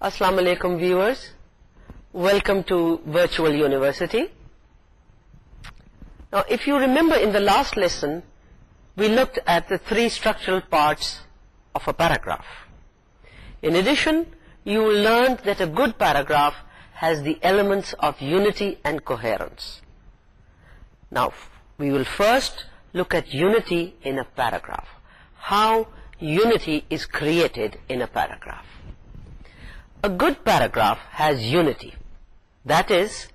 Assalamu alaikum viewers, welcome to Virtual University. Now if you remember, in the last lesson we looked at the three structural parts of a paragraph. In addition, you learned that a good paragraph has the elements of unity and coherence. Now we will first look at unity in a paragraph, how unity is created in a paragraph. A good paragraph has unity. That is,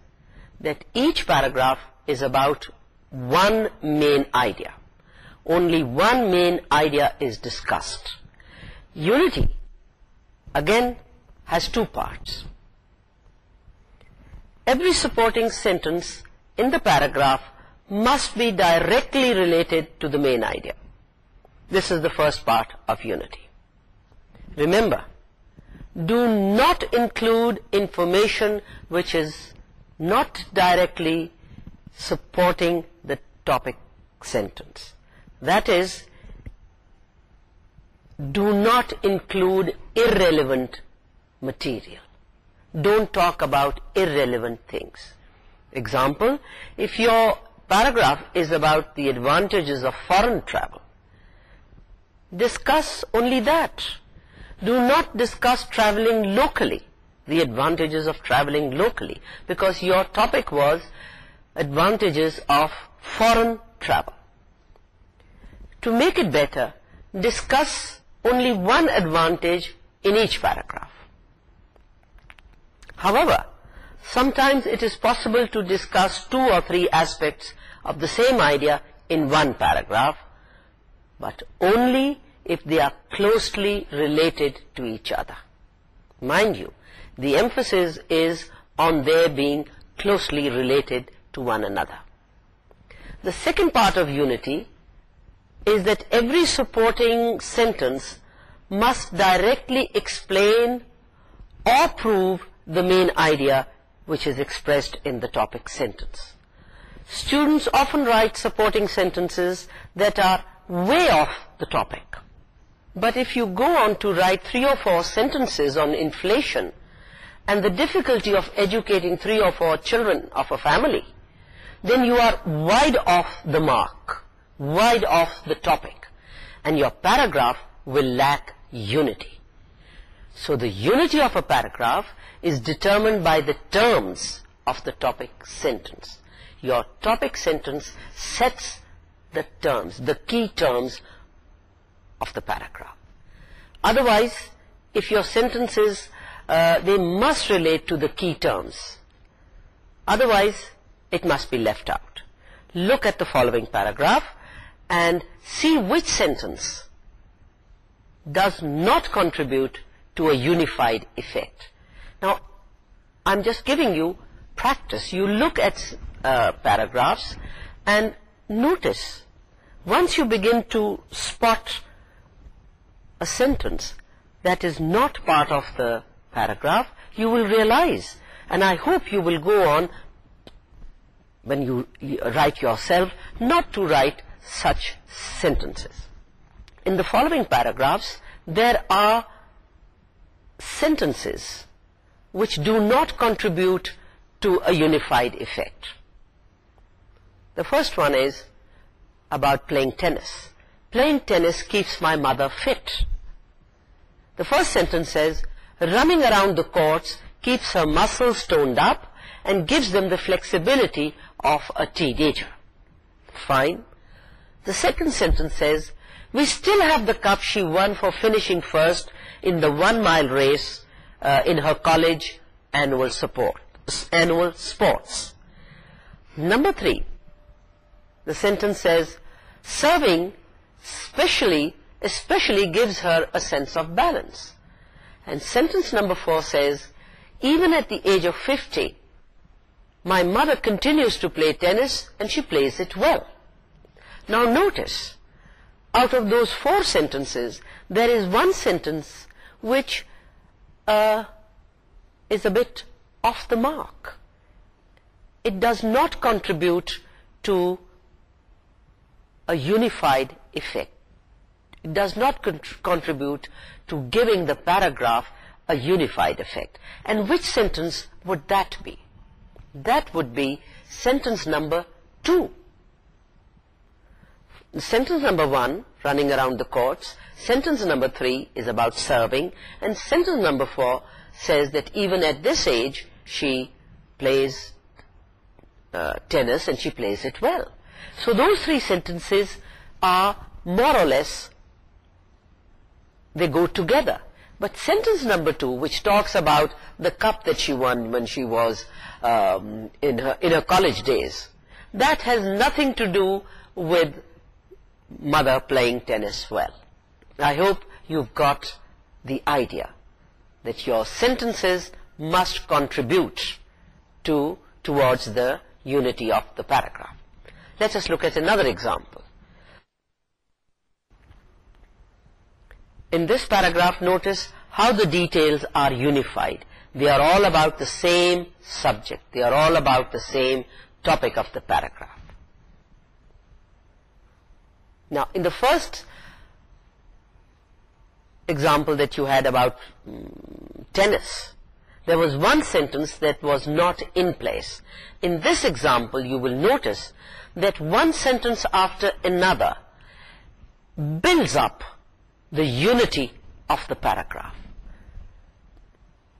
that each paragraph is about one main idea. Only one main idea is discussed. Unity, again, has two parts. Every supporting sentence in the paragraph must be directly related to the main idea. This is the first part of unity. Remember, do not include information which is not directly supporting the topic sentence. That is, do not include irrelevant material. Don't talk about irrelevant things. Example, if your paragraph is about the advantages of foreign travel, discuss only that do not discuss traveling locally, the advantages of traveling locally, because your topic was advantages of foreign travel. To make it better, discuss only one advantage in each paragraph. However, sometimes it is possible to discuss two or three aspects of the same idea in one paragraph, but only if they are closely related to each other. Mind you, the emphasis is on their being closely related to one another. The second part of unity is that every supporting sentence must directly explain or prove the main idea which is expressed in the topic sentence. Students often write supporting sentences that are way off the topic. But if you go on to write three or four sentences on inflation and the difficulty of educating three or four children of a family, then you are wide off the mark, wide off the topic, and your paragraph will lack unity. So the unity of a paragraph is determined by the terms of the topic sentence. Your topic sentence sets the terms, the key terms of the paragraph. Otherwise, if your sentences, uh, they must relate to the key terms. Otherwise, it must be left out. Look at the following paragraph and see which sentence does not contribute to a unified effect. Now, I'm just giving you practice. You look at uh, paragraphs and notice. Once you begin to spot a sentence that is not part of the paragraph, you will realize. And I hope you will go on when you write yourself not to write such sentences. In the following paragraphs, there are sentences which do not contribute to a unified effect. The first one is about playing tennis. Playing tennis keeps my mother fit. The first sentence says, running around the courts keeps her muscles toned up and gives them the flexibility of a teenager. Fine. The second sentence says, we still have the cup she won for finishing first in the one-mile race uh, in her college annual support annual sports. Number three, the sentence says, serving specially especially gives her a sense of balance. And sentence number four says, even at the age of 50, my mother continues to play tennis and she plays it well. Now notice, out of those four sentences, there is one sentence which uh, is a bit off the mark. It does not contribute to a unified effect does not contribute to giving the paragraph a unified effect. And which sentence would that be? That would be sentence number two. Sentence number one, running around the courts. Sentence number three is about serving. And sentence number four says that even at this age, she plays uh, tennis and she plays it well. So those three sentences are more or less they go together. But sentence number two, which talks about the cup that she won when she was um, in, her, in her college days, that has nothing to do with mother playing tennis well. I hope you've got the idea that your sentences must contribute to towards the unity of the paragraph. Let us look at another example. in this paragraph notice how the details are unified they are all about the same subject they are all about the same topic of the paragraph now in the first example that you had about mm, tennis there was one sentence that was not in place in this example you will notice that one sentence after another builds up the unity of the paragraph.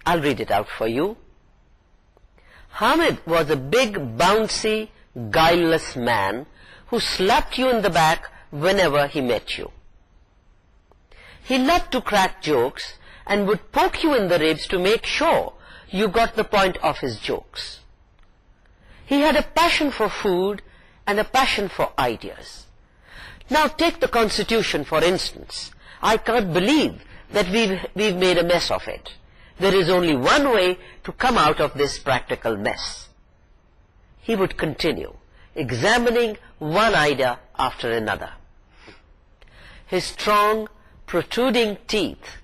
I'll read it out for you. Hamid was a big, bouncy, guileless man who slapped you in the back whenever he met you. He loved to crack jokes and would poke you in the ribs to make sure you got the point of his jokes. He had a passion for food and a passion for ideas. Now take the constitution for instance. I can't believe that we've, we've made a mess of it. There is only one way to come out of this practical mess. He would continue examining one idea after another. His strong, protruding teeth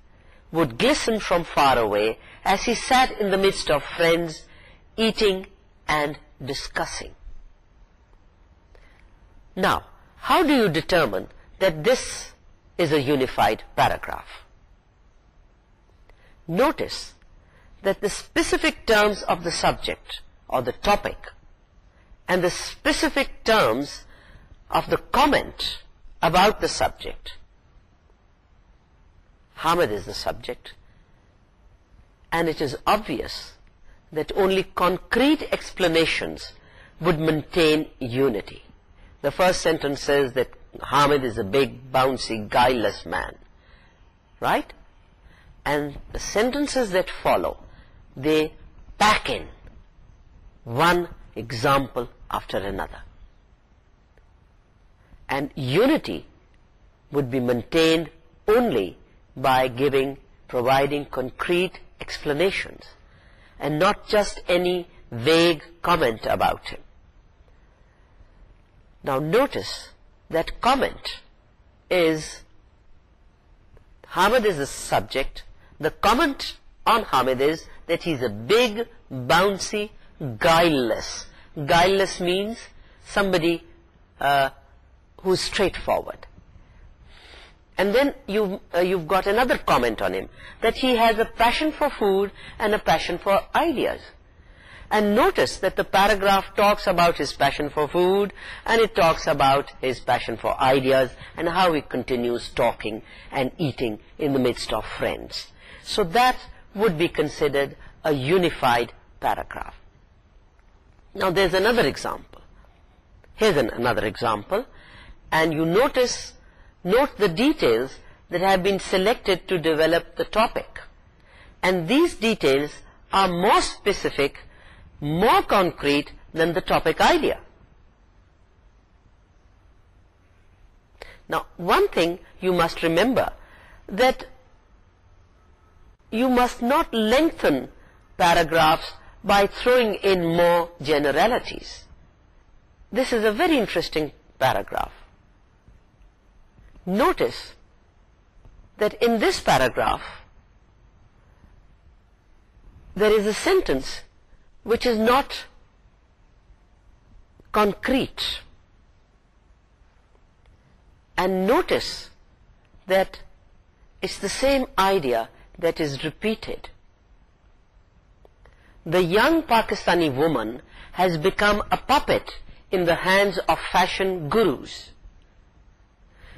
would glisten from far away as he sat in the midst of friends, eating and discussing. Now, how do you determine that this is a unified paragraph. Notice that the specific terms of the subject or the topic and the specific terms of the comment about the subject. Hamid is the subject and it is obvious that only concrete explanations would maintain unity. The first sentence says that Hamid is a big, bouncy, guileless man. Right? And the sentences that follow, they pack in one example after another. And unity would be maintained only by giving, providing concrete explanations and not just any vague comment about him. Now notice that comment is Hamid is the subject. The comment on Hamid is that he's a big, bouncy, guileless. Guileless means somebody uh, who's straightforward. And then you've, uh, you've got another comment on him, that he has a passion for food and a passion for Ideas and notice that the paragraph talks about his passion for food and it talks about his passion for ideas and how he continues talking and eating in the midst of friends. So that would be considered a unified paragraph. Now there's another example. Here's another example and you notice, note the details that have been selected to develop the topic. And these details are more specific more concrete than the topic idea. Now, one thing you must remember that you must not lengthen paragraphs by throwing in more generalities. This is a very interesting paragraph. Notice that in this paragraph there is a sentence which is not concrete. And notice that it's the same idea that is repeated. The young Pakistani woman has become a puppet in the hands of fashion gurus.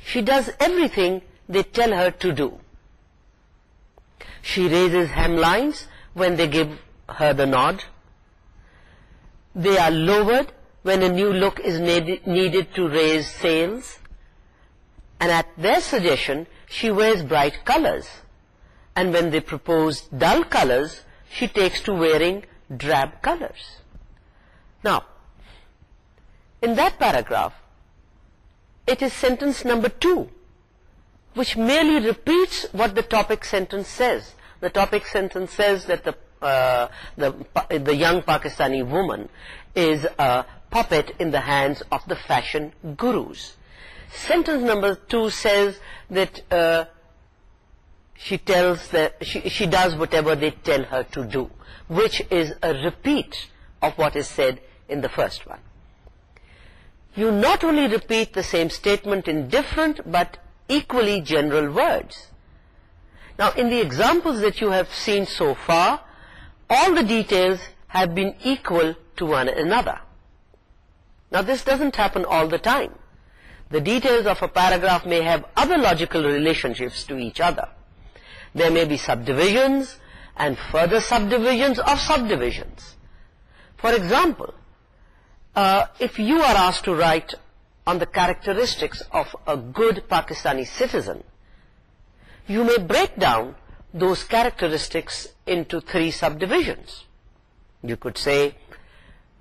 She does everything they tell her to do. She raises hemlines when they give her the nod they are lowered when a new look is needed to raise sales and at their suggestion she wears bright colors and when they propose dull colors she takes to wearing drab colors now in that paragraph it is sentence number two which merely repeats what the topic sentence says the topic sentence says that the uh, the young Pakistani woman is a puppet in the hands of the fashion gurus. Sentence number two says that uh, she tells that she does whatever they tell her to do, which is a repeat of what is said in the first one. You not only repeat the same statement in different but equally general words. Now, in the examples that you have seen so far, all the details have been equal to one another. Now this doesn't happen all the time. The details of a paragraph may have other logical relationships to each other. There may be subdivisions and further subdivisions of subdivisions. For example, uh, if you are asked to write on the characteristics of a good Pakistani citizen, you may break down those characteristics into three subdivisions. You could say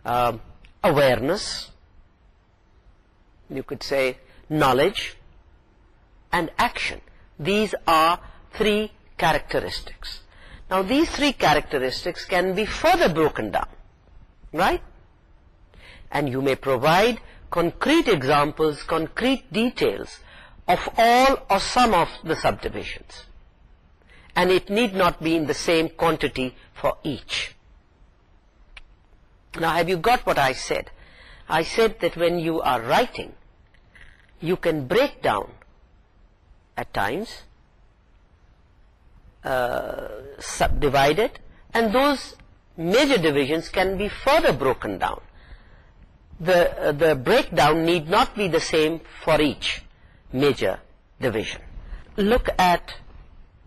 um, awareness, you could say knowledge and action. These are three characteristics. Now these three characteristics can be further broken down, right? And you may provide concrete examples, concrete details of all or some of the subdivisions and it need not be in the same quantity for each. Now have you got what I said? I said that when you are writing, you can break down at times, uh, subdivide it, and those major divisions can be further broken down. The, uh, the breakdown need not be the same for each major division. Look at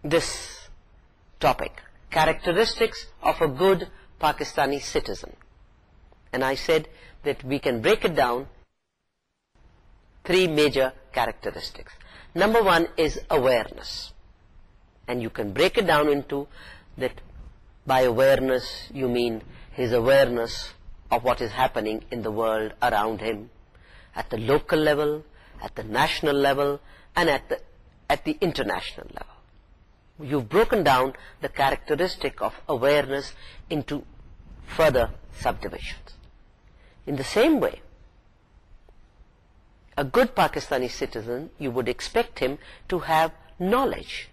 this topic, characteristics of a good Pakistani citizen. And I said that we can break it down, three major characteristics. Number one is awareness. And you can break it down into that by awareness you mean his awareness of what is happening in the world around him, at the local level, at the national level, and at the, at the international level you've broken down the characteristic of awareness into further subdivisions. In the same way, a good Pakistani citizen, you would expect him to have knowledge.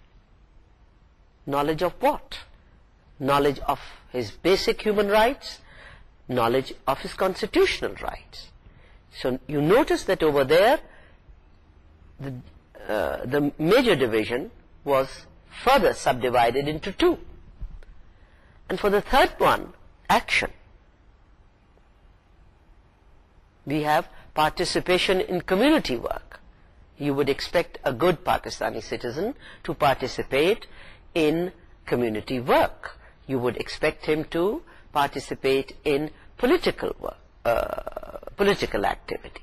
Knowledge of what? Knowledge of his basic human rights, knowledge of his constitutional rights. So you notice that over there, the, uh, major division was further subdivided into two. And for the third one, action, we have participation in community work. You would expect a good Pakistani citizen to participate in community work. You would expect him to participate in political work, uh, political activity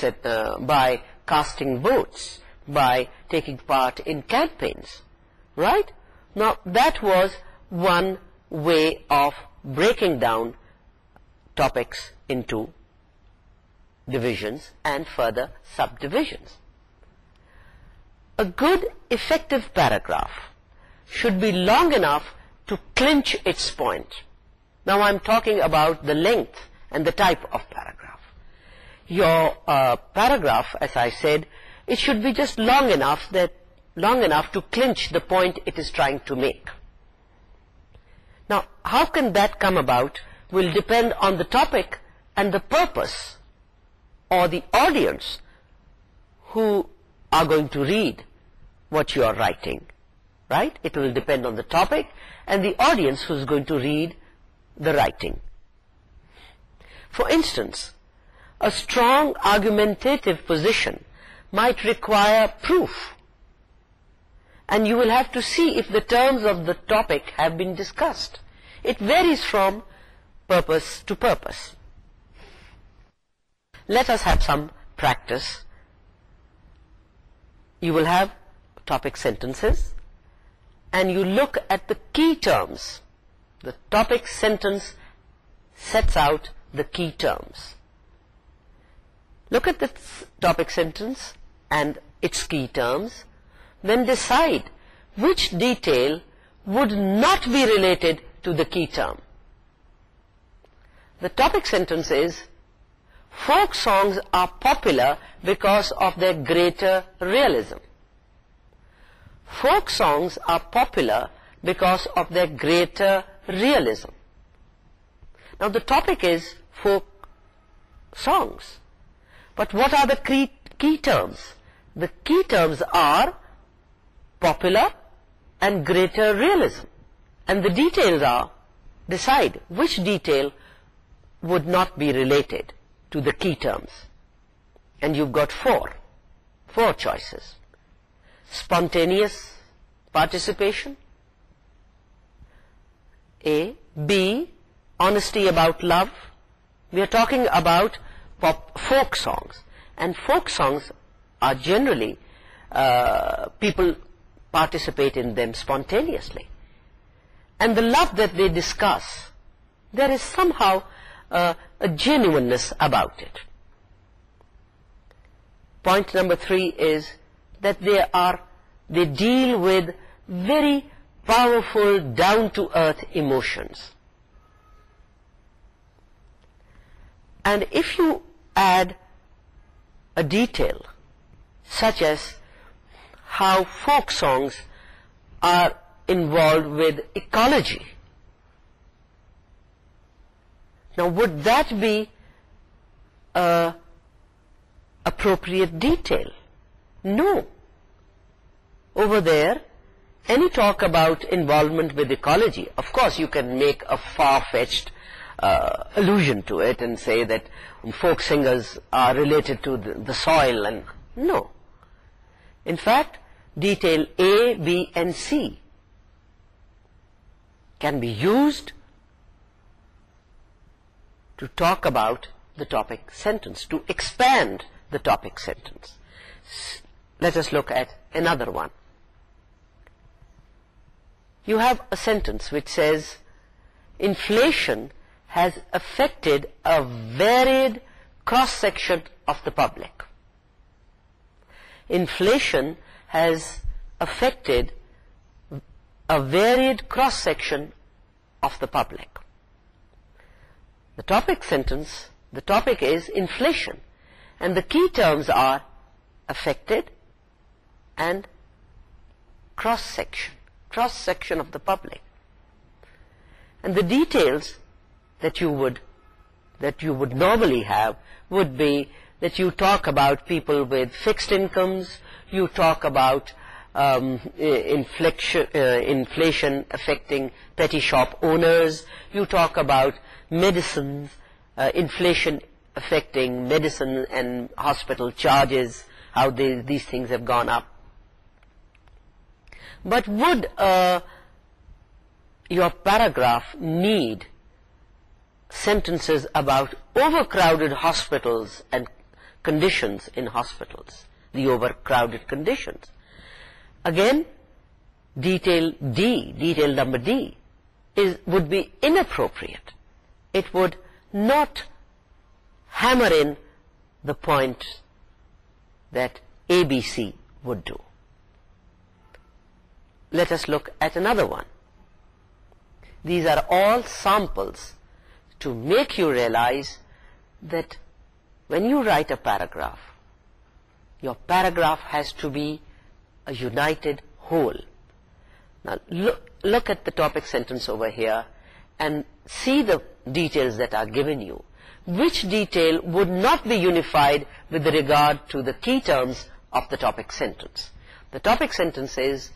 uh, uh, by casting votes, by taking part in campaigns right now that was one way of breaking down topics into divisions and further subdivisions a good effective paragraph should be long enough to clinch its point now I'm talking about the length and the type of paragraph your uh, paragraph as I said it should be just long enough that long enough to clinch the point it is trying to make. Now, how can that come about will depend on the topic and the purpose or the audience who are going to read what you are writing. Right? It will depend on the topic and the audience who is going to read the writing. For instance, a strong argumentative position might require proof and you will have to see if the terms of the topic have been discussed. It varies from purpose to purpose. Let us have some practice. You will have topic sentences and you look at the key terms. The topic sentence sets out the key terms. Look at this topic sentence and its key terms then decide which detail would not be related to the key term. The topic sentence is, folk songs are popular because of their greater realism. Folk songs are popular because of their greater realism. Now the topic is folk songs. But what are the key terms? The key terms are popular and greater realism and the details are decide which detail would not be related to the key terms and you've got four four choices spontaneous participation a b honesty about love we are talking about pop folk songs and folk songs are generally uh, people participate in them spontaneously. And the love that they discuss, there is somehow uh, a genuineness about it. Point number three is that they are they deal with very powerful down-to-earth emotions. And if you add a detail such as how folk songs are involved with ecology. Now would that be a appropriate detail? No. Over there, any talk about involvement with ecology, of course you can make a far-fetched uh, allusion to it and say that folk singers are related to the, the soil and... No. In fact, detail A, B and C can be used to talk about the topic sentence, to expand the topic sentence. Let us look at another one. You have a sentence which says, inflation has affected a varied cross-section of the public. Inflation has affected a varied cross-section of the public. The topic sentence, the topic is inflation and the key terms are affected and cross-section, cross-section of the public. And the details that you would, that you would normally have would be that you talk about people with fixed incomes, you talk about um, uh, inflation, affecting petty shop owners, you talk about medicines, uh, inflation affecting medicine and hospital charges, how these things have gone up. But would uh, your paragraph need sentences about overcrowded hospitals and conditions in hospitals, the overcrowded conditions. Again, detail D, detail number D, is would be inappropriate. It would not hammer in the point that ABC would do. Let us look at another one. These are all samples to make you realize that when you write a paragraph your paragraph has to be a united whole now look, at the topic sentence over here and see the details that are given you which detail would not be unified with regard to the key terms of the topic sentence the topic sentence is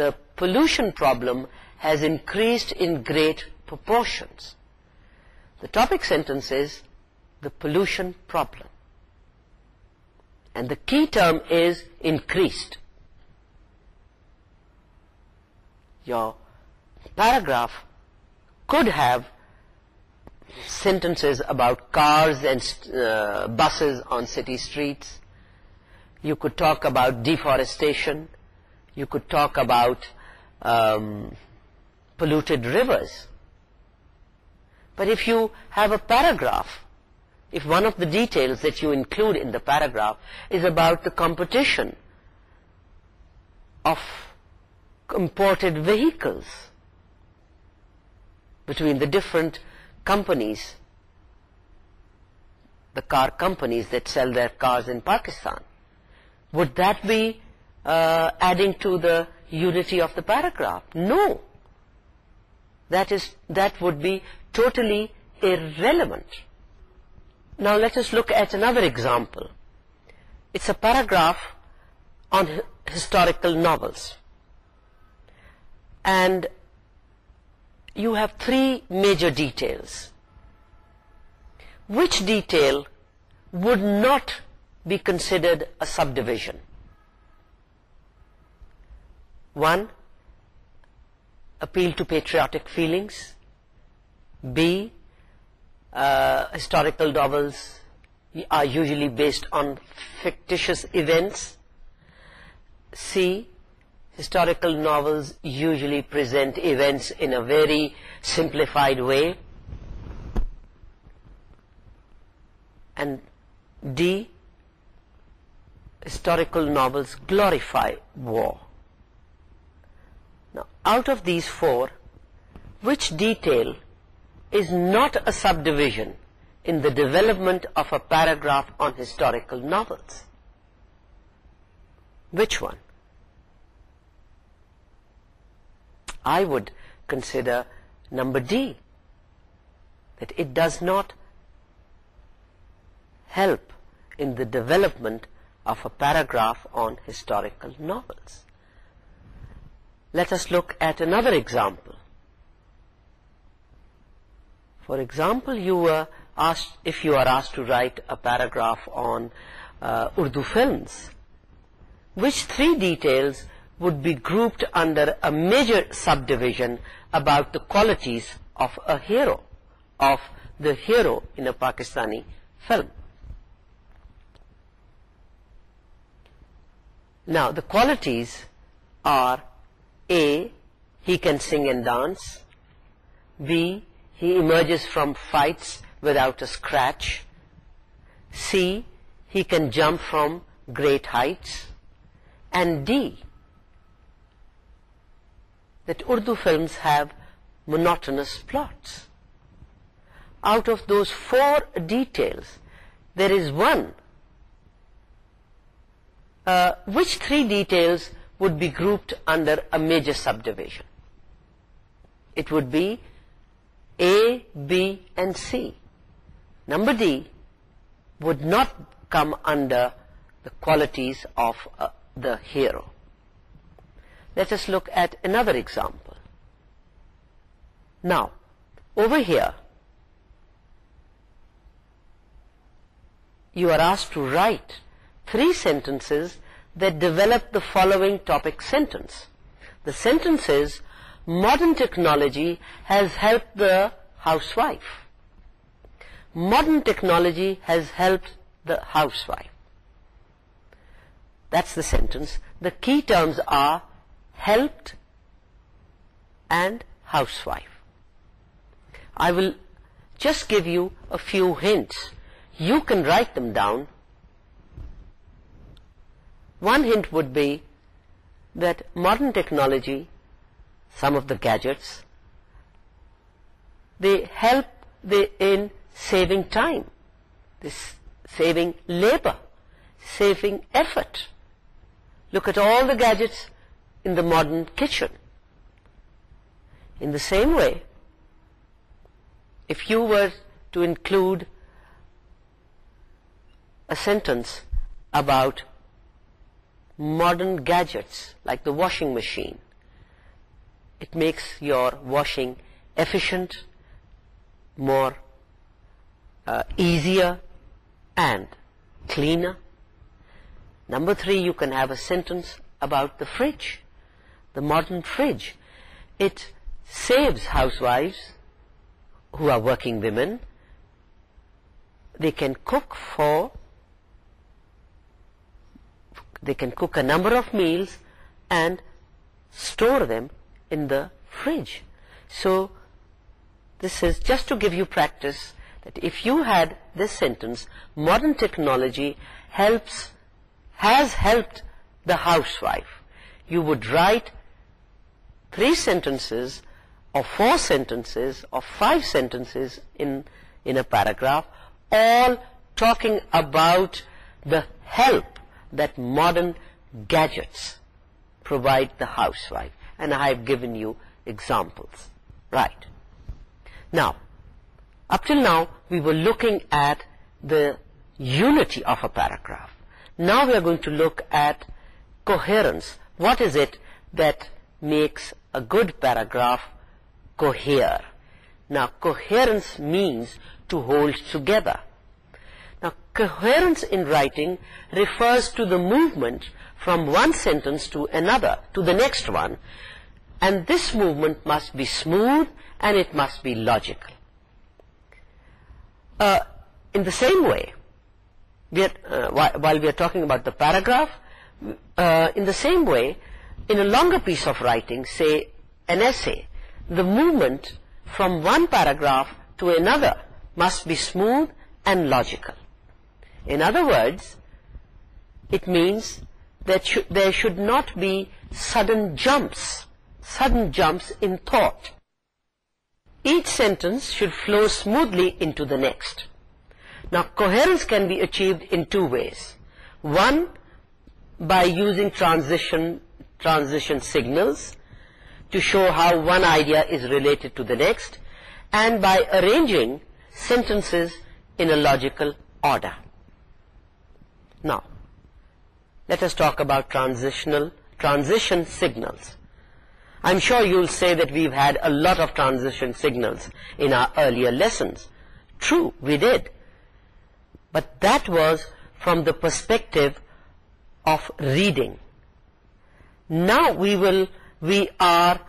the pollution problem has increased in great proportions the topic sentence is the pollution problem and the key term is increased your paragraph could have sentences about cars and uh, buses on city streets you could talk about deforestation you could talk about um, polluted rivers but if you have a paragraph if one of the details that you include in the paragraph is about the competition of imported vehicles between the different companies the car companies that sell their cars in Pakistan would that be uh, adding to the unity of the paragraph no that is that would be totally irrelevant now let us look at another example. It's a paragraph on historical novels. And you have three major details. Which detail would not be considered a subdivision? One, appeal to patriotic feelings. B, uh, historical novels are usually based on fictitious events. C, historical novels usually present events in a very simplified way. And D, historical novels glorify war. Now, out of these four, which detail is not a subdivision in the development of a paragraph on historical novels. Which one? I would consider number D, that it does not help in the development of a paragraph on historical novels. Let us look at another example. For example, you were asked, if you are asked to write a paragraph on uh, Urdu films, which three details would be grouped under a major subdivision about the qualities of a hero, of the hero in a Pakistani film. Now, the qualities are: A, he can sing and dance; B, he emerges from fights without a scratch C he can jump from great heights and D that Urdu films have monotonous plots out of those four details there is one uh, which three details would be grouped under a major subdivision it would be a, B and C. Number D would not come under the qualities of uh, the hero. Let us look at another example. Now, over here, you are asked to write three sentences that develop the following topic sentence. The sentences are modern technology has helped the housewife. Modern technology has helped the housewife. That's the sentence. The key terms are helped and housewife. I will just give you a few hints. You can write them down. One hint would be that modern technology some of the gadgets they help the in saving time this saving labor saving effort look at all the gadgets in the modern kitchen in the same way if you were to include a sentence about modern gadgets like the washing machine it makes your washing efficient more uh, easier and cleaner number three you can have a sentence about the fridge the modern fridge it saves housewives who are working women they can cook for they can cook a number of meals and store them in the fridge. So this is just to give you practice that if you had this sentence, modern technology helps, has helped the housewife, you would write three sentences or four sentences or five sentences in, in a paragraph all talking about the help that modern gadgets provide the housewife and I have given you examples. Right. Now, up till now, we were looking at the unity of a paragraph. Now we are going to look at coherence. What is it that makes a good paragraph cohere? Now, coherence means to hold together. Now, coherence in writing refers to the movement from one sentence to another, to the next one, and this movement must be smooth and it must be logical. Uh, in the same way, uh, while we are talking about the paragraph, uh, in the same way, in a longer piece of writing, say an essay, the movement from one paragraph to another must be smooth and logical. In other words, it means that there should not be sudden jumps sudden jumps in thought. Each sentence should flow smoothly into the next. Now coherence can be achieved in two ways. One, by using transition, transition signals to show how one idea is related to the next and by arranging sentences in a logical order. Now, let us talk about transitional, transition signals. I'm sure you'll say that we've had a lot of transition signals in our earlier lessons. True, we did. But that was from the perspective of reading. Now we will we are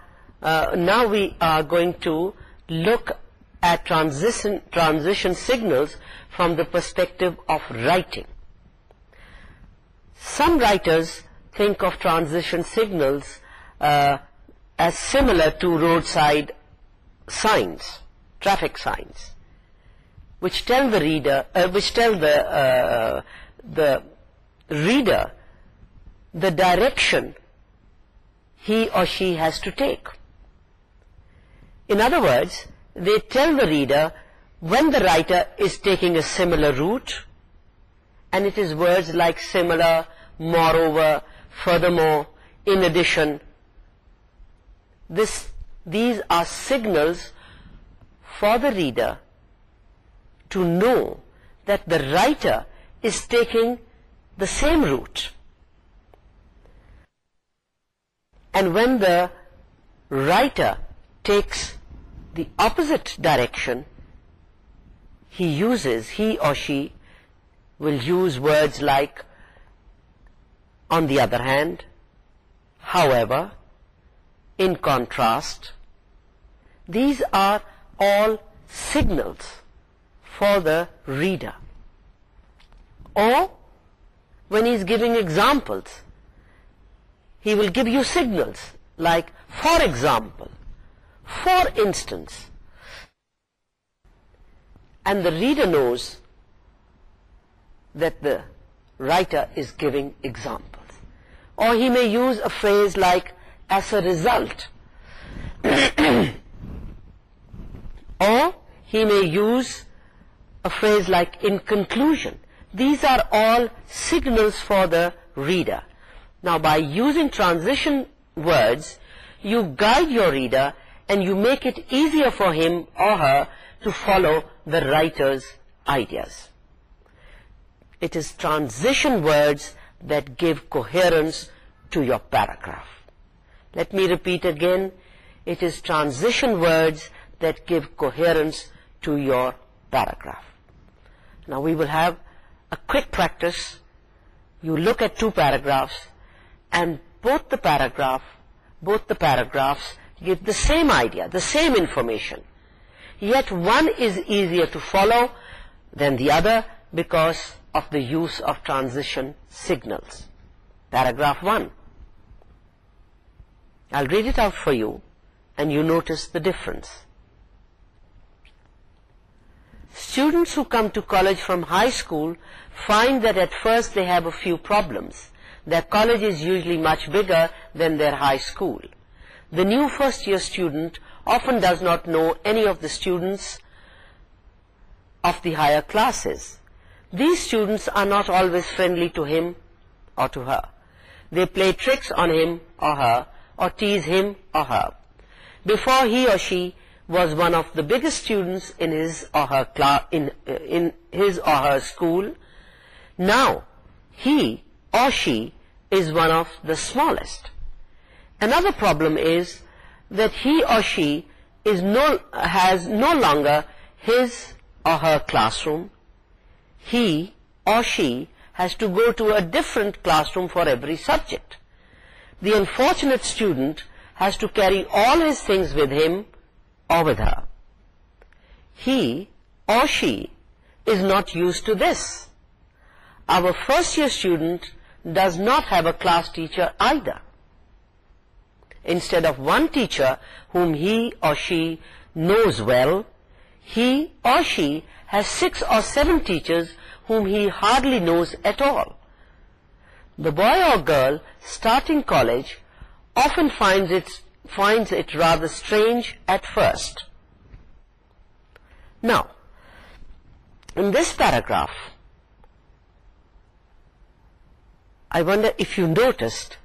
uh, now we are going to look at transition transition signals from the perspective of writing. Some writers think of transition signals uh, as similar to roadside signs, traffic signs, which tell the reader, uh, which tell the, uh, the reader the direction he or she has to take. In other words, they tell the reader when the writer is taking a similar route and it is words like similar, moreover, furthermore, in addition, these are signals for the reader to know that the writer is taking the same route and when the writer takes the opposite direction he uses he or she will use words like on the other hand however in contrast these are all signals for the reader or when he is giving examples he will give you signals like for example for instance and the reader knows that the writer is giving examples or he may use a phrase like as a result or he may use a phrase like in conclusion these are all signals for the reader now by using transition words you guide your reader and you make it easier for him or her to follow the writer's ideas it is transition words that give coherence to your paragraph let me repeat again it is transition words that give coherence to your paragraph now we will have a quick practice you look at two paragraphs and both the paragraph both the paragraphs give the same idea the same information yet one is easier to follow than the other because of the use of transition signals paragraph one. I'll read it out for you and you notice the difference. Students who come to college from high school find that at first they have a few problems. Their college is usually much bigger than their high school. The new first year student often does not know any of the students of the higher classes. These students are not always friendly to him or to her. They play tricks on him or her or tease him or her. Before he or she was one of the biggest students in his or her in, uh, in his or her school, now he or she is one of the smallest. Another problem is that he or she is no, has no longer his or her classroom. He or she has to go to a different classroom for every subject the unfortunate student has to carry all his things with him or with her. He or she is not used to this. Our first year student does not have a class teacher either. Instead of one teacher whom he or she knows well, he or she has six or seven teachers whom he hardly knows at all the boy or girl starting college often finds it, finds it rather strange at first. Now, in this paragraph, I wonder if you noticed,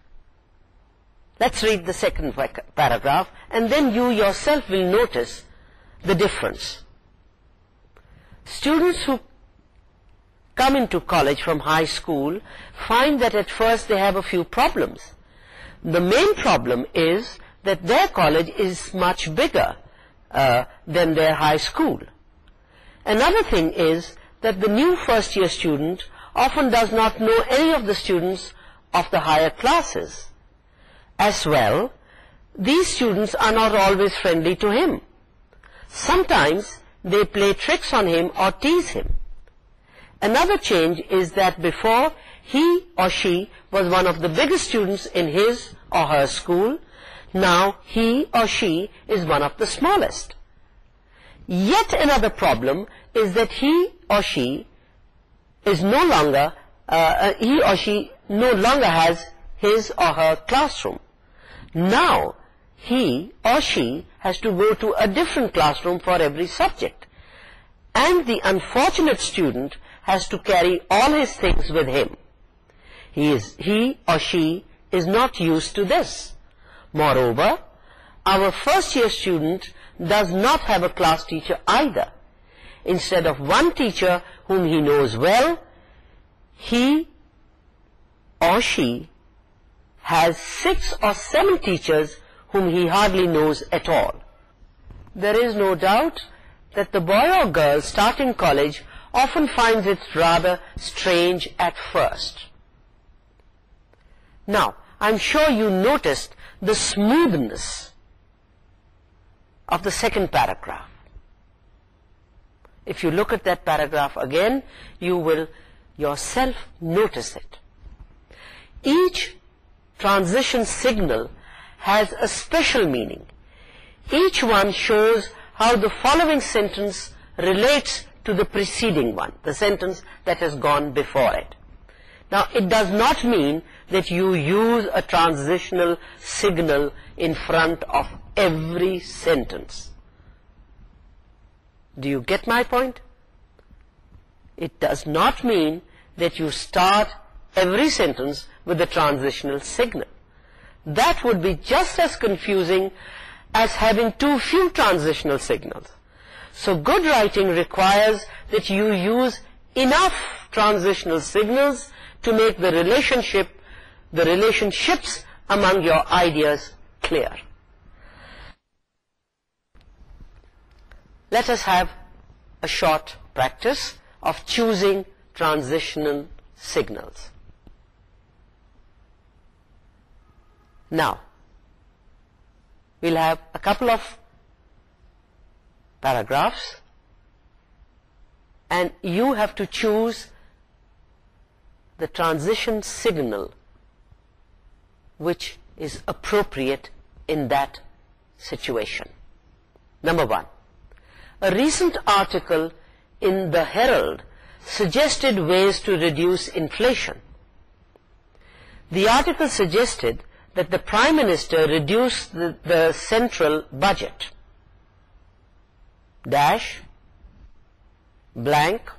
let's read the second paragraph and then you yourself will notice the difference. Students who come into college from high school find that at first they have a few problems. The main problem is that their college is much bigger uh, than their high school. Another thing is that the new first year student often does not know any of the students of the higher classes. As well, these students are not always friendly to him. Sometimes they play tricks on him or tease him another change is that before he or she was one of the biggest students in his or her school, now he or she is one of the smallest. Yet another problem is that he or she is no longer, uh, uh he or she no longer has his or her classroom. Now he or she has to go to a different classroom for every subject. And the unfortunate student has to carry all his things with him. He, is, he or she is not used to this. Moreover, our first year student does not have a class teacher either. Instead of one teacher whom he knows well, he or she has six or seven teachers whom he hardly knows at all. There is no doubt that the boy or girl starting college often finds it rather strange at first. Now, I'm sure you noticed the smoothness of the second paragraph. If you look at that paragraph again, you will yourself notice it. Each transition signal has a special meaning. Each one shows how the following sentence relates to the preceding one, the sentence that has gone before it. Now, it does not mean that you use a transitional signal in front of every sentence. Do you get my point? It does not mean that you start every sentence with a transitional signal. That would be just as confusing as having too few transitional signals. So good writing requires that you use enough transitional signals to make the relationship, the relationships among your ideas clear. Let us have a short practice of choosing transitional signals. Now, we'll have a couple of paragraphs and you have to choose the transition signal which is appropriate in that situation. Number one, a recent article in the Herald suggested ways to reduce inflation. The article suggested that the Prime Minister reduce the, central budget dash blank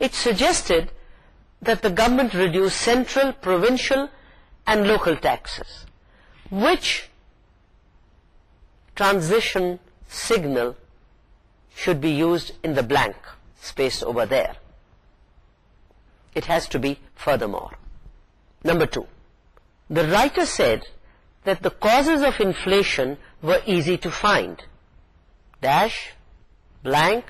it suggested that the government reduce central provincial and local taxes which transition signal should be used in the blank space over there it has to be furthermore number two the writer said that the causes of inflation were easy to find dash, blank,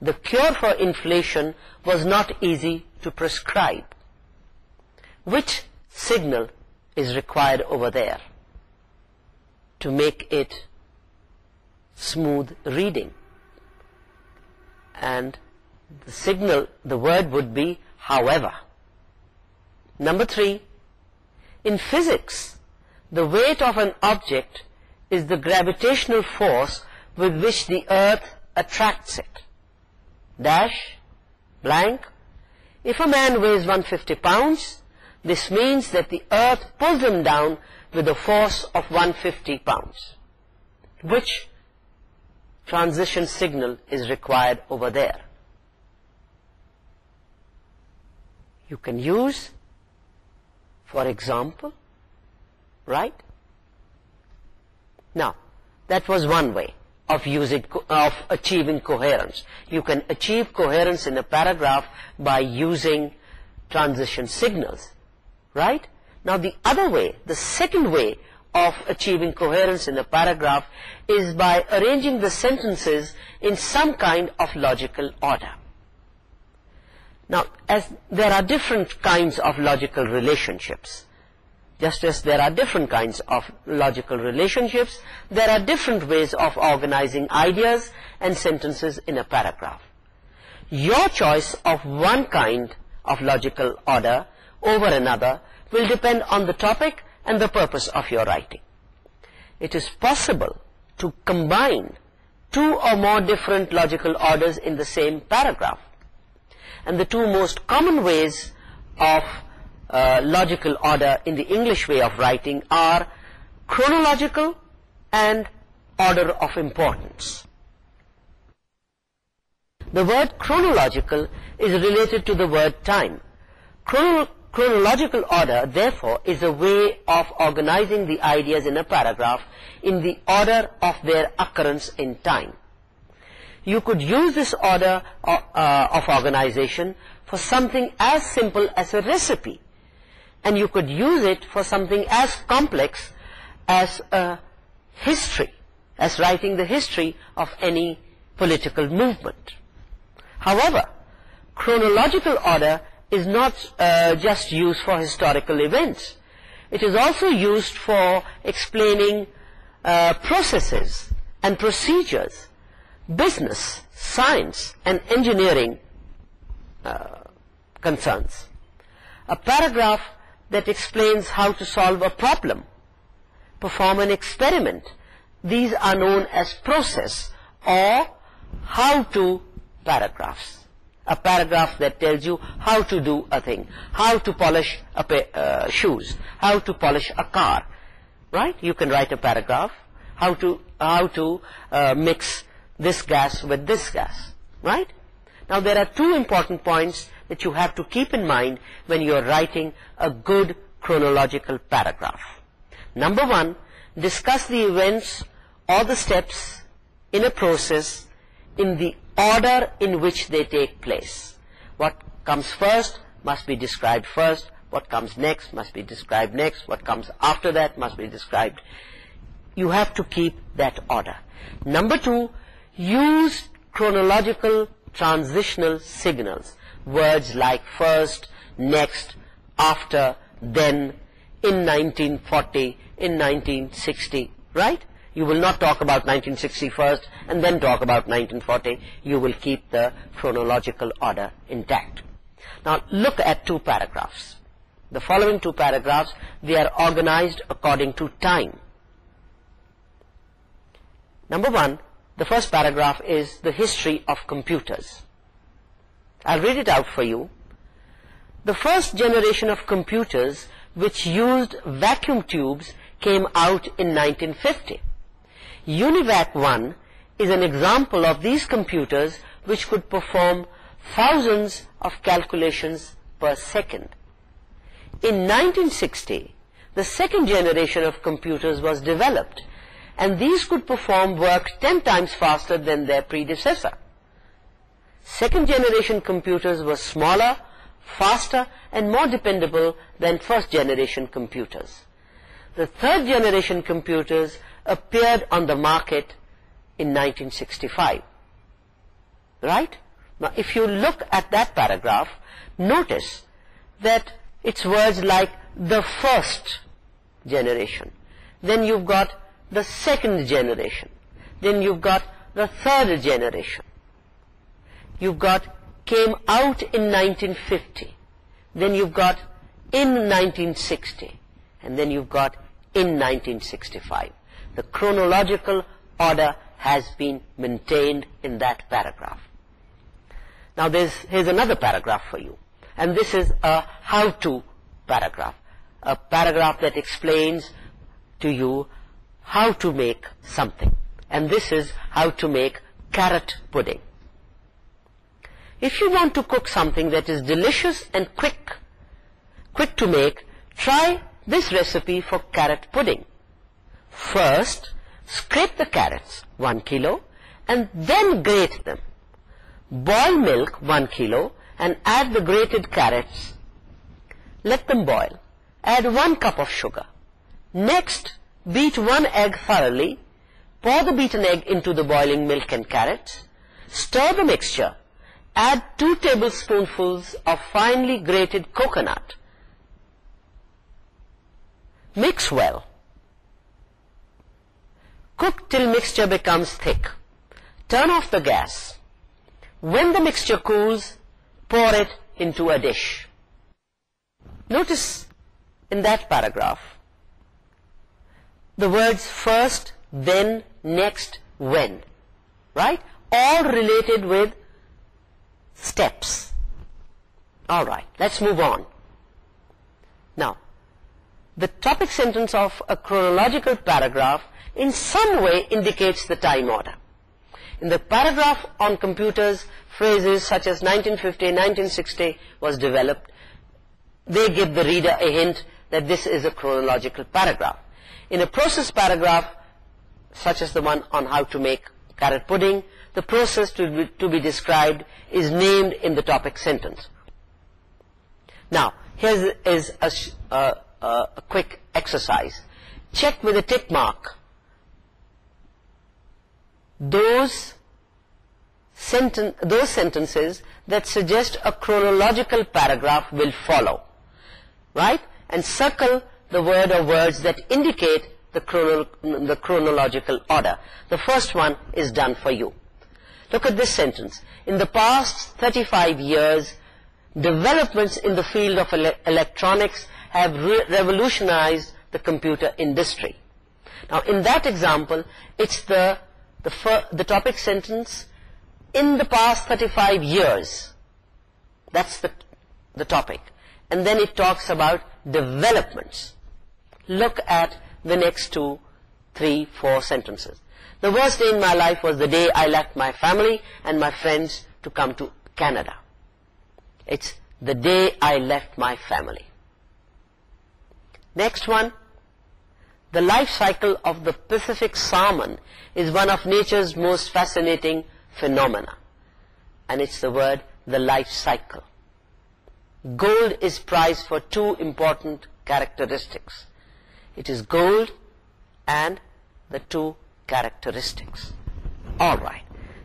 the cure for inflation was not easy to prescribe. Which signal is required over there to make it smooth reading? And the signal, the word would be however. Number 3, in physics, the weight of an object is the gravitational force with which the earth attracts it. If a man weighs 150 pounds, this means that the earth pulls him down with a force of 150 pounds. Which transition signal is required over there? You can use, for example, right? Now, that was one way of using of achieving coherence you can achieve coherence in a paragraph by using transition signals right now the other way the second way of achieving coherence in a paragraph is by arranging the sentences in some kind of logical order now as there are different kinds of logical relationships just as there are different kinds of logical relationships, there are different ways of organizing ideas and sentences in a paragraph. Your choice of one kind of logical order over another will depend on the topic and the purpose of your writing. It is possible to combine two or more different logical orders in the same paragraph. And the two most common ways of uh, logical order in the English way of writing are chronological and order of importance. The word chronological is related to the word time. chronological order, therefore, is a way of organizing the ideas in a paragraph in the order of their occurrence in time. You could use this order uh, of organization for something as simple as a recipe and you could use it for something as complex as a history, as writing the history of any political movement. However, chronological order is not uh, just used for historical events. It is also used for explaining uh, processes and procedures, business, science and engineering uh, concerns. A paragraph that explains how to solve a problem, perform an experiment. These are known as process or how-to paragraphs. A paragraph that tells you how to do a thing, how to polish a uh, shoes, how to polish a car. Right? You can write a paragraph. How to, how to uh, mix this gas with this gas. Right? Now there are two important points that you have to keep in mind when you are writing a good chronological paragraph. Number one, discuss the events or the steps in a process in the order in which they take place. What comes first must be described first, what comes next must be described next, what comes after that must be described. You have to keep that order. Number two, use chronological transitional signals words like first, next, after, then, in 1940, in 1960, right? You will not talk about 1960 first and then talk about 1940. You will keep the chronological order intact. Now, look at two paragraphs. The following two paragraphs, they are organized according to time. Number one, the first paragraph is the history of computers. I'll read it out for you. The first generation of computers which used vacuum tubes came out in 1950. UNIVAC 1 is an example of these computers which could perform thousands of calculations per second. In 1960, the second generation of computers was developed and these could perform work 10 times faster than their predecessor second generation computers were smaller, faster and more dependable than first generation computers. The third generation computers appeared on the market in 1965. Right? Now if you look at that paragraph, notice that it's words like the first generation. Then you've got the second generation. Then you've got the third generation you've got came out in 1950 then you've got in 1960 and then you've got in 1965 the chronological order has been maintained in that paragraph now there's here's another paragraph for you and this is a how to paragraph a paragraph that explains to you how to make something and this is how to make carrot pudding if you want to cook something that is delicious and quick, quick to make, try this recipe for carrot pudding. First, scrape the carrots, 1 kilo, and then grate them. Boil milk, 1 kilo, and add the grated carrots. Let them boil. Add 1 cup of sugar. Next, beat one egg thoroughly. Pour the beaten egg into the boiling milk and carrots. Stir the mixture add two tablespoonfuls of finely grated coconut. Mix well. Cook till mixture becomes thick. Turn off the gas. When the mixture cools, pour it into a dish. Notice in that paragraph, the words first, then, next, when, right? All related with steps. All right, let's move on. Now, the topic sentence of a chronological paragraph in some way indicates the time order. In the paragraph on computers, phrases such as 1950, 1960 was developed. They give the reader a hint that this is a chronological paragraph. In a process paragraph, such as the one on how to make carrot pudding, the process to be, described is named in the topic sentence. Now, here is a, quick exercise. Check with a tick mark those sentences that suggest a chronological paragraph will follow. Right? And circle the word or words that indicate the chronological order. The first one is done for you. Look at this sentence. In the past 35 years, developments in the field of electronics have revolutionized the computer industry. Now, in that example, it's the, the, the topic sentence, in the past 35 years. That's the, the topic. And then it talks about developments. Look at the next two, three, four sentences. The worst day in my life was the day I left my family and my friends to come to Canada. It's the day I left my family. Next one. The life cycle of the Pacific salmon is one of nature's most fascinating phenomena. And it's the word the life cycle. Gold is prized for two important characteristics. It is gold and the two characteristics. All right.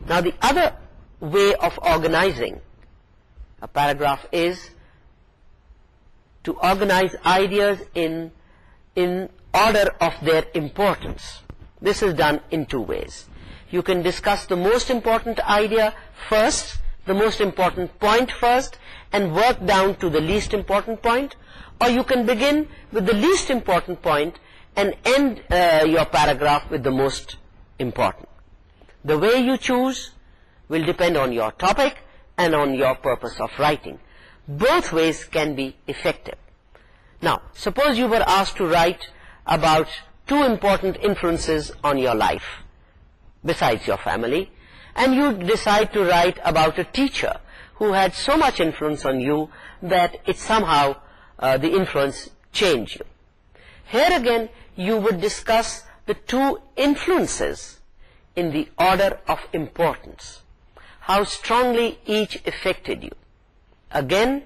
Now the other way of organizing a paragraph is to organize ideas in, in order of their importance. This is done in two ways. You can discuss the most important idea first, the most important point first, and work down to the least important point, or you can begin with the least important point and end uh, your paragraph with the most important. The way you choose will depend on your topic and on your purpose of writing. Both ways can be effective. Now, suppose you were asked to write about two important influences on your life, besides your family, and you decide to write about a teacher who had so much influence on you that it somehow, uh, the influence changed you. Here again, you would discuss the two influences in the order of importance. How strongly each affected you. Again,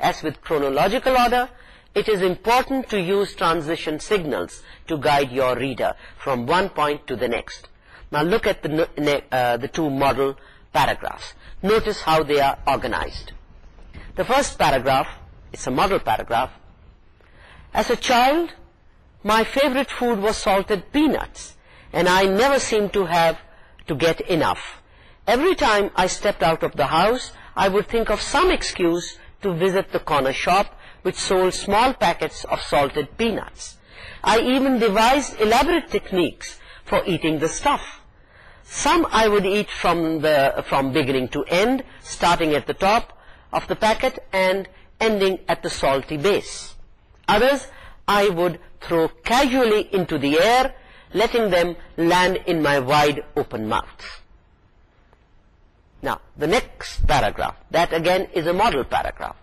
as with chronological order, it is important to use transition signals to guide your reader from one point to the next. Now look at the, uh, the two model paragraphs. Notice how they are organized. The first paragraph, it's a model paragraph. As a child, my favorite food was salted peanuts and I never seemed to have to get enough. Every time I stepped out of the house, I would think of some excuse to visit the corner shop which sold small packets of salted peanuts. I even devised elaborate techniques for eating the stuff. Some I would eat from, the, from beginning to end, starting at the top of the packet and ending at the salty base. Others I would throw casually into the air, letting them land in my wide open mouth. Now, the next paragraph, that again is a model paragraph.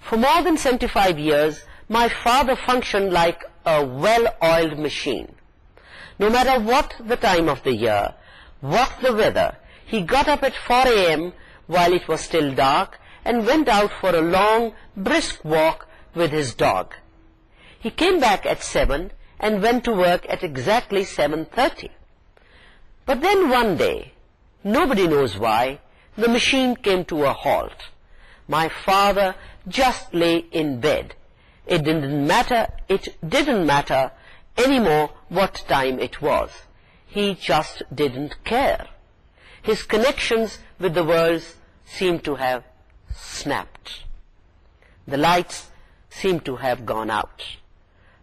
For more than 75 years, my father functioned like a well-oiled machine. No matter what the time of the year, what the weather, he got up at 4 a.m. while it was still dark and went out for a long, brisk walk with his dog. He came back at 7 and went to work at exactly 7.30. But then one day, nobody knows why, the machine came to a halt. My father just lay in bed. It didn't matter, it didn't matter anymore what time it was. He just didn't care. His connections with the world seemed to have snapped. The lights seemed to have gone out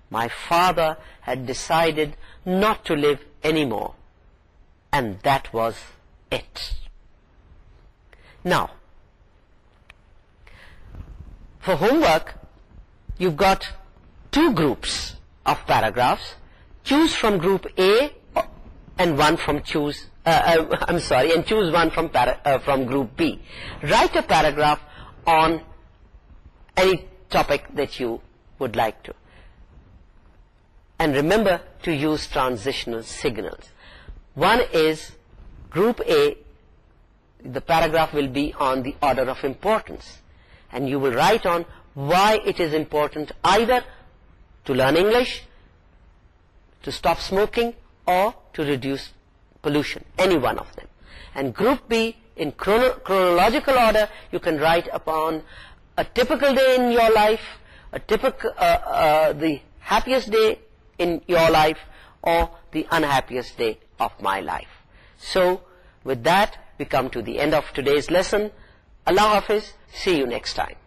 my father had decided not to live anymore and that was it now for homework you've got two groups of paragraphs choose from group A and one from choose uh, uh, I'm sorry and choose one from uh, from group B write a paragraph on any topic that you would like to and remember to use transitional signals. One is group A, the paragraph will be on the order of importance and you will write on why it is important either to learn English, to stop smoking or to reduce pollution, any one of them. And group B, in chronological order, you can write upon a typical day in your life, a typical, uh, uh, the happiest day in your life or the unhappiest day of my life. So, with that, we come to the end of today's lesson. Allah Hafiz. See you next time.